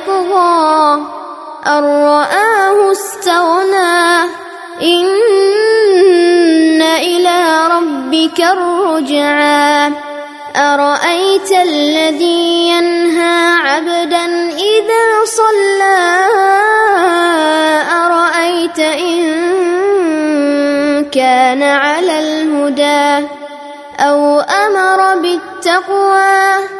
ليطغى أن رآه استغنى. إن إلى ربك الرجعى. أرأيت الذي ينهى عبدا إذا صلى؟ أرأيت إن كان على الهدى أو أمر بالتقوى؟